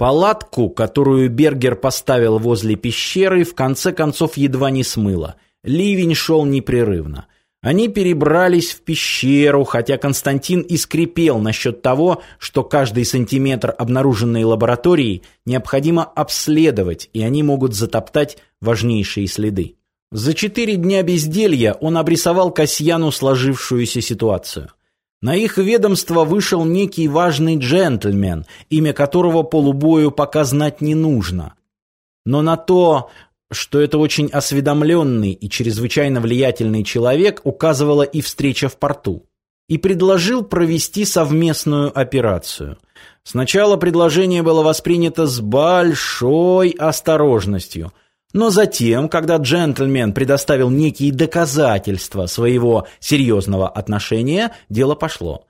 Палатку, которую Бергер поставил возле пещеры, в конце концов едва не смыло. Ливень шел непрерывно. Они перебрались в пещеру, хотя Константин и скрипел насчет того, что каждый сантиметр обнаруженной лаборатории необходимо обследовать, и они могут затоптать важнейшие следы. За четыре дня безделья он обрисовал Касьяну сложившуюся ситуацию. На их ведомство вышел некий важный джентльмен, имя которого полубою пока знать не нужно. Но на то, что это очень осведомленный и чрезвычайно влиятельный человек, указывала и встреча в порту. И предложил провести совместную операцию. Сначала предложение было воспринято с большой осторожностью – но затем, когда джентльмен предоставил некие доказательства своего серьезного отношения, дело пошло.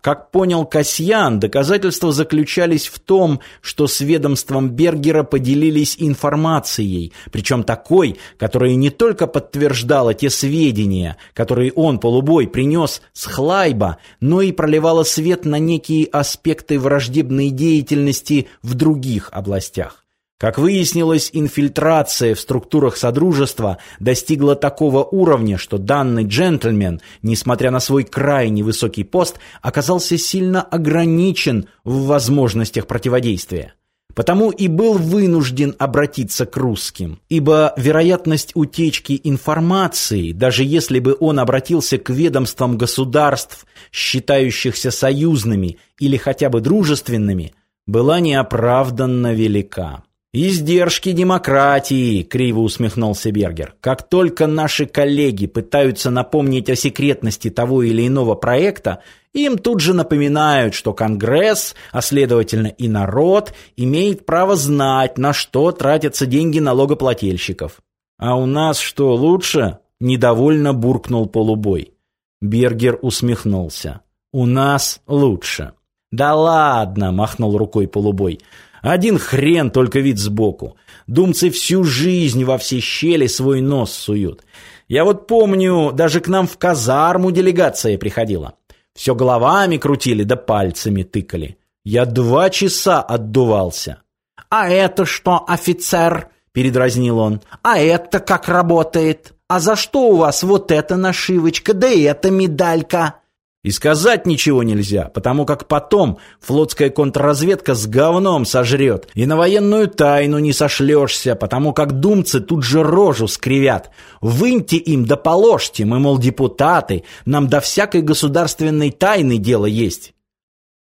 Как понял Касьян, доказательства заключались в том, что с ведомством Бергера поделились информацией, причем такой, которая не только подтверждала те сведения, которые он, полубой, принес с Хлайба, но и проливала свет на некие аспекты враждебной деятельности в других областях. Как выяснилось, инфильтрация в структурах Содружества достигла такого уровня, что данный джентльмен, несмотря на свой крайне высокий пост, оказался сильно ограничен в возможностях противодействия. Потому и был вынужден обратиться к русским, ибо вероятность утечки информации, даже если бы он обратился к ведомствам государств, считающихся союзными или хотя бы дружественными, была неоправданно велика. «Издержки демократии», — криво усмехнулся Бергер. «Как только наши коллеги пытаются напомнить о секретности того или иного проекта, им тут же напоминают, что Конгресс, а следовательно и народ, имеет право знать, на что тратятся деньги налогоплательщиков. А у нас что, лучше?» — недовольно буркнул полубой. Бергер усмехнулся. «У нас лучше». «Да ладно!» — махнул рукой полубой. Один хрен только вид сбоку. Думцы всю жизнь во все щели свой нос суют. Я вот помню, даже к нам в казарму делегация приходила. Все головами крутили да пальцами тыкали. Я два часа отдувался. «А это что, офицер?» — передразнил он. «А это как работает? А за что у вас вот эта нашивочка, да эта медалька?» И сказать ничего нельзя, потому как потом флотская контрразведка с говном сожрет, и на военную тайну не сошлешься, потому как думцы тут же рожу скривят. Выньте им да положьте, мы, мол, депутаты, нам до всякой государственной тайны дело есть.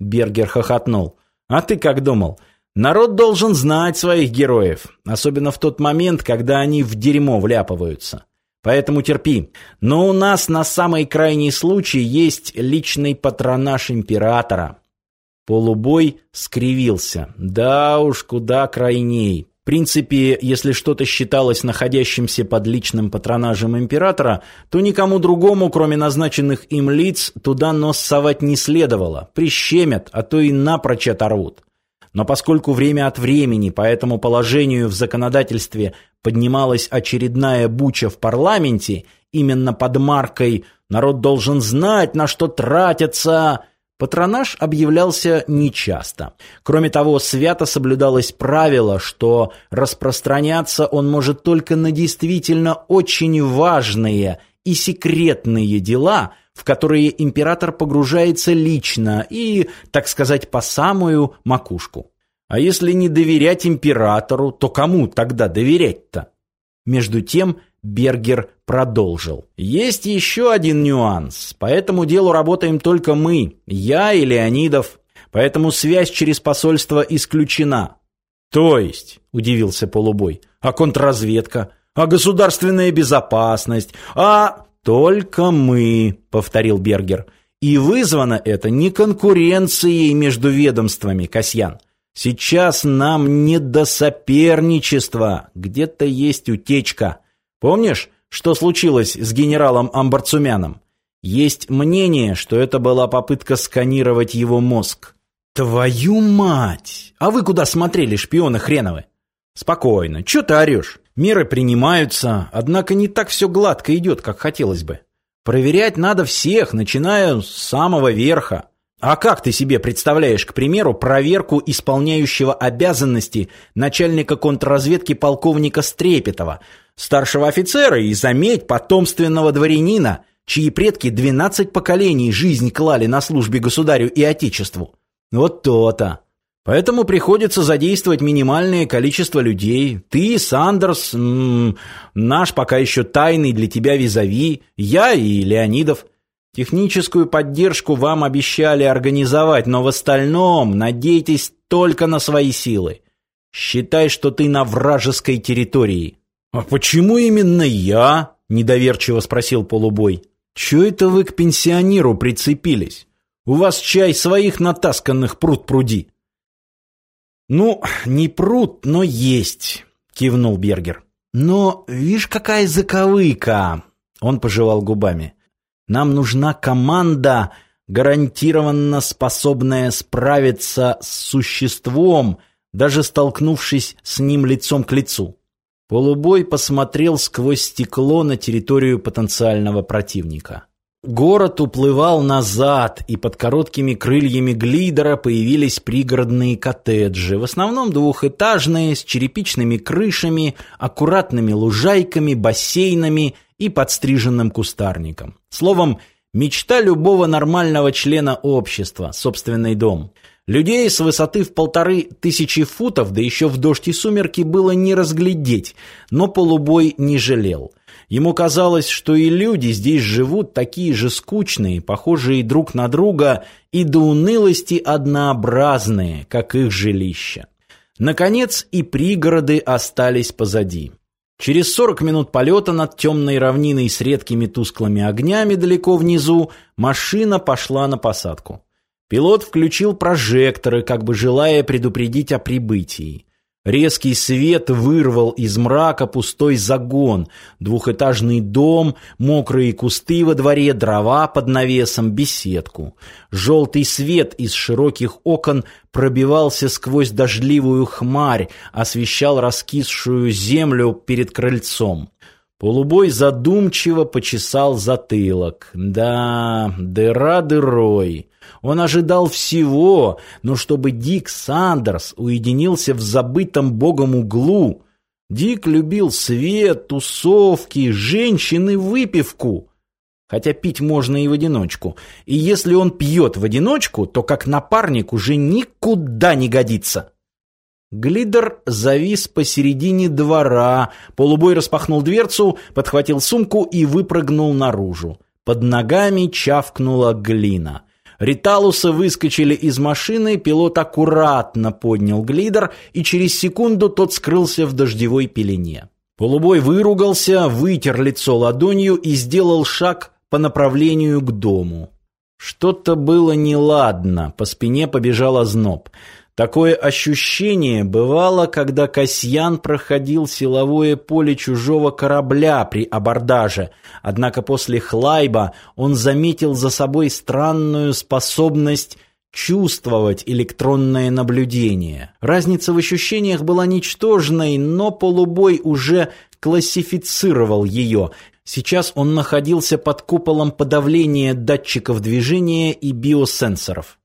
Бергер хохотнул. А ты как думал? Народ должен знать своих героев, особенно в тот момент, когда они в дерьмо вляпываются. Поэтому терпи. Но у нас на самый крайний случай есть личный патронаж императора. Полубой скривился. Да уж, куда крайней. В принципе, если что-то считалось находящимся под личным патронажем императора, то никому другому, кроме назначенных им лиц, туда нос совать не следовало. Прищемят, а то и напрочь оторвут. Но поскольку время от времени по этому положению в законодательстве поднималась очередная буча в парламенте, именно под маркой «народ должен знать, на что тратятся», Патронаж объявлялся нечасто. Кроме того, свято соблюдалось правило, что распространяться он может только на действительно очень важные и секретные дела, в которые император погружается лично и, так сказать, по самую макушку. А если не доверять императору, то кому тогда доверять-то? Между тем Бергер продолжил. Есть еще один нюанс. По этому делу работаем только мы, я и Леонидов. Поэтому связь через посольство исключена. То есть, удивился Полубой, а контрразведка, а государственная безопасность, а... Только мы, повторил Бергер. И вызвано это не конкуренцией между ведомствами, Касьян. Сейчас нам не до соперничества. Где-то есть утечка. Помнишь, что случилось с генералом Амбарцумяном? Есть мнение, что это была попытка сканировать его мозг. Твою мать! А вы куда смотрели, шпионы хреновы? Спокойно. Чё ты орёшь? Меры принимаются, однако не так все гладко идет, как хотелось бы. Проверять надо всех, начиная с самого верха. А как ты себе представляешь, к примеру, проверку исполняющего обязанности начальника контрразведки полковника Стрепетова, старшего офицера и, заметь, потомственного дворянина, чьи предки 12 поколений жизнь клали на службе государю и отечеству? Вот то-то. Поэтому приходится задействовать минимальное количество людей. Ты, Сандерс, м -м, наш пока еще тайный для тебя визави, я и Леонидов. Техническую поддержку вам обещали организовать, но в остальном надейтесь только на свои силы. Считай, что ты на вражеской территории. А почему именно я? недоверчиво спросил полубой. Чё это вы к пенсионеру прицепились? У вас чай своих натасканных пруд пруди. Ну, не пруд, но есть, кивнул Бергер. Но, видишь, какая заковыка. Он пожевал губами. Нам нужна команда, гарантированно способная справиться с существом, даже столкнувшись с ним лицом к лицу. Полубой посмотрел сквозь стекло на территорию потенциального противника. Город уплывал назад, и под короткими крыльями глидера появились пригородные коттеджи, в основном двухэтажные, с черепичными крышами, аккуратными лужайками, бассейнами и подстриженным кустарником. Словом, мечта любого нормального члена общества, собственный дом. Людей с высоты в полторы тысячи футов, да еще в дождь и сумерки, было не разглядеть, но полубой не жалел – Ему казалось, что и люди здесь живут такие же скучные, похожие друг на друга и до унылости однообразные, как их жилища. Наконец и пригороды остались позади. Через 40 минут полета над темной равниной с редкими тусклыми огнями далеко внизу машина пошла на посадку. Пилот включил прожекторы, как бы желая предупредить о прибытии. Резкий свет вырвал из мрака пустой загон, двухэтажный дом, мокрые кусты во дворе, дрова под навесом, беседку. Желтый свет из широких окон пробивался сквозь дождливую хмарь, освещал раскисшую землю перед крыльцом. Полубой задумчиво почесал затылок. Да, дыра дырой. Он ожидал всего, но чтобы Дик Сандерс уединился в забытом богом углу. Дик любил свет, тусовки, женщин и выпивку. Хотя пить можно и в одиночку. И если он пьет в одиночку, то как напарник уже никуда не годится. Глидер завис посередине двора, полубой распахнул дверцу, подхватил сумку и выпрыгнул наружу. Под ногами чавкнула глина. Риталусы выскочили из машины, пилот аккуратно поднял глидер, и через секунду тот скрылся в дождевой пелене. Полубой выругался, вытер лицо ладонью и сделал шаг по направлению к дому. Что-то было неладно, по спине побежал озноб. Такое ощущение бывало, когда Касьян проходил силовое поле чужого корабля при абордаже, однако после Хлайба он заметил за собой странную способность чувствовать электронное наблюдение. Разница в ощущениях была ничтожной, но полубой уже классифицировал ее. Сейчас он находился под куполом подавления датчиков движения и биосенсоров.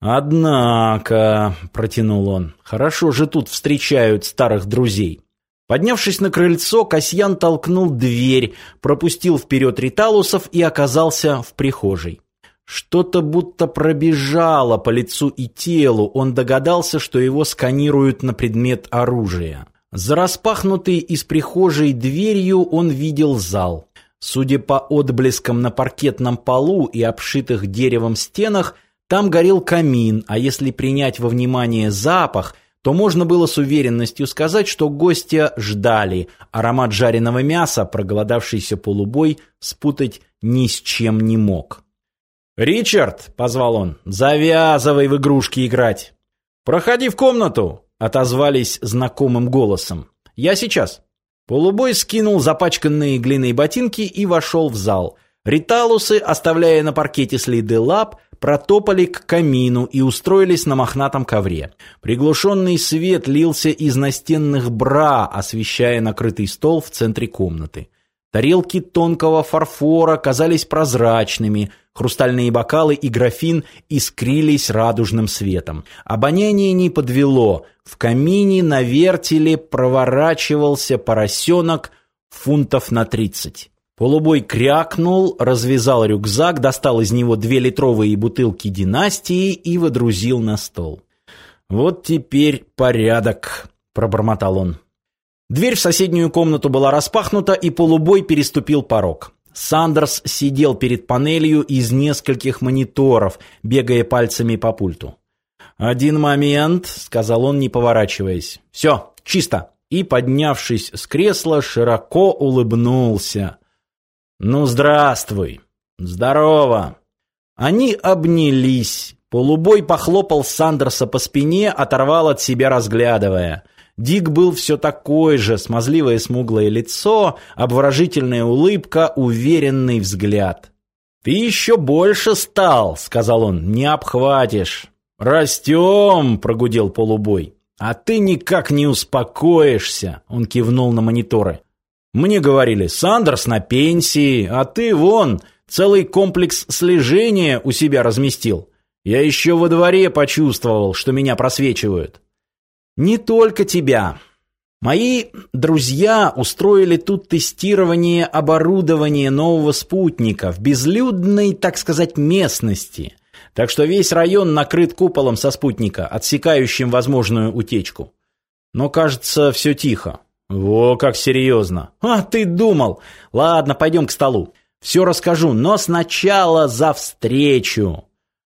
«Однако», — протянул он, — «хорошо же тут встречают старых друзей». Поднявшись на крыльцо, Касьян толкнул дверь, пропустил вперед риталусов и оказался в прихожей. Что-то будто пробежало по лицу и телу, он догадался, что его сканируют на предмет оружия. За распахнутой из прихожей дверью он видел зал. Судя по отблескам на паркетном полу и обшитых деревом стенах, там горел камин, а если принять во внимание запах, то можно было с уверенностью сказать, что гостя ждали. Аромат жареного мяса проголодавшийся полубой спутать ни с чем не мог. «Ричард!» — позвал он. «Завязывай в игрушки играть!» «Проходи в комнату!» — отозвались знакомым голосом. «Я сейчас!» Полубой скинул запачканные глиной ботинки и вошел в зал. Риталусы, оставляя на паркете следы лап, протопали к камину и устроились на мохнатом ковре. Приглушенный свет лился из настенных бра, освещая накрытый стол в центре комнаты. Тарелки тонкого фарфора казались прозрачными, Хрустальные бокалы и графин искрились радужным светом. Обоняние не подвело. В камине на вертеле проворачивался поросенок фунтов на тридцать. Полубой крякнул, развязал рюкзак, достал из него две литровые бутылки династии и водрузил на стол. «Вот теперь порядок», — пробормотал он. Дверь в соседнюю комнату была распахнута, и полубой переступил порог. Сандерс сидел перед панелью из нескольких мониторов, бегая пальцами по пульту. «Один момент», — сказал он, не поворачиваясь. «Все, чисто». И, поднявшись с кресла, широко улыбнулся. «Ну, здравствуй!» «Здорово!» Они обнялись. Полубой похлопал Сандерса по спине, оторвал от себя, разглядывая. Дик был все такой же, смазливое смуглое лицо, обворожительная улыбка, уверенный взгляд. «Ты еще больше стал», — сказал он, — «не обхватишь». «Растем», — прогудел полубой. «А ты никак не успокоишься», — он кивнул на мониторы. Мне говорили, Сандерс на пенсии, а ты вон, целый комплекс слежения у себя разместил. Я еще во дворе почувствовал, что меня просвечивают. Не только тебя. Мои друзья устроили тут тестирование оборудования нового спутника в безлюдной, так сказать, местности. Так что весь район накрыт куполом со спутника, отсекающим возможную утечку. Но, кажется, все тихо. Во как серьезно. А ты думал. Ладно, пойдем к столу. Все расскажу, но сначала за встречу.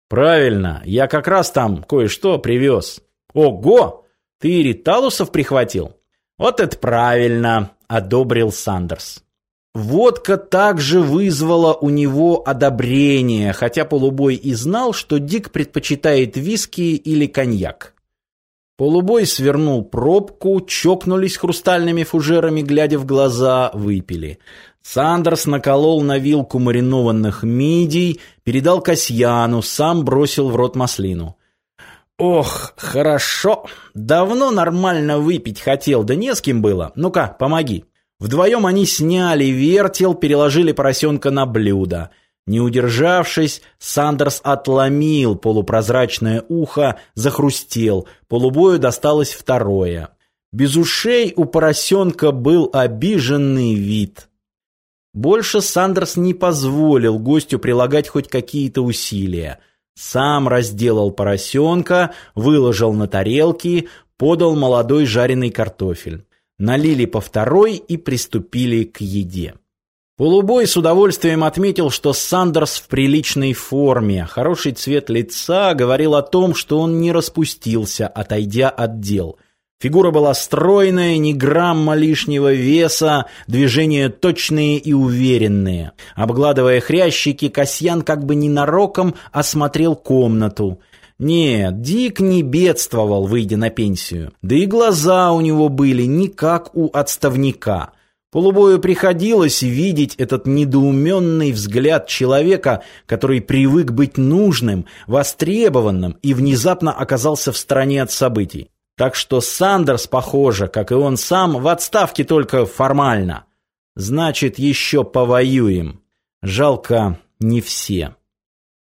Правильно, я как раз там кое-что привез. Ого! Ты риталусов прихватил? Вот это правильно, одобрил Сандерс. Водка также вызвала у него одобрение, хотя полубой и знал, что Дик предпочитает виски или коньяк. Полубой свернул пробку, чокнулись хрустальными фужерами, глядя в глаза, выпили. Сандерс наколол на вилку маринованных мидий, передал Касьяну, сам бросил в рот маслину. «Ох, хорошо! Давно нормально выпить хотел, да не с кем было. Ну-ка, помоги». Вдвоем они сняли вертел, переложили поросенка на блюдо. Не удержавшись, Сандерс отломил полупрозрачное ухо, захрустел, полубою досталось второе. Без ушей у поросенка был обиженный вид. Больше Сандерс не позволил гостю прилагать хоть какие-то усилия. Сам разделал поросенка, выложил на тарелки, подал молодой жареный картофель. Налили по второй и приступили к еде. Полубой с удовольствием отметил, что Сандерс в приличной форме. Хороший цвет лица говорил о том, что он не распустился, отойдя от дел. Фигура была стройная, ни грамма лишнего веса, движения точные и уверенные. Обгладывая хрящики, Касьян как бы ненароком осмотрел комнату. Нет, Дик не бедствовал, выйдя на пенсию. Да и глаза у него были не как у отставника – Полубою приходилось видеть этот недоуменный взгляд человека, который привык быть нужным, востребованным и внезапно оказался в стороне от событий. Так что Сандерс, похоже, как и он сам, в отставке только формально. Значит, еще повоюем. Жалко, не все.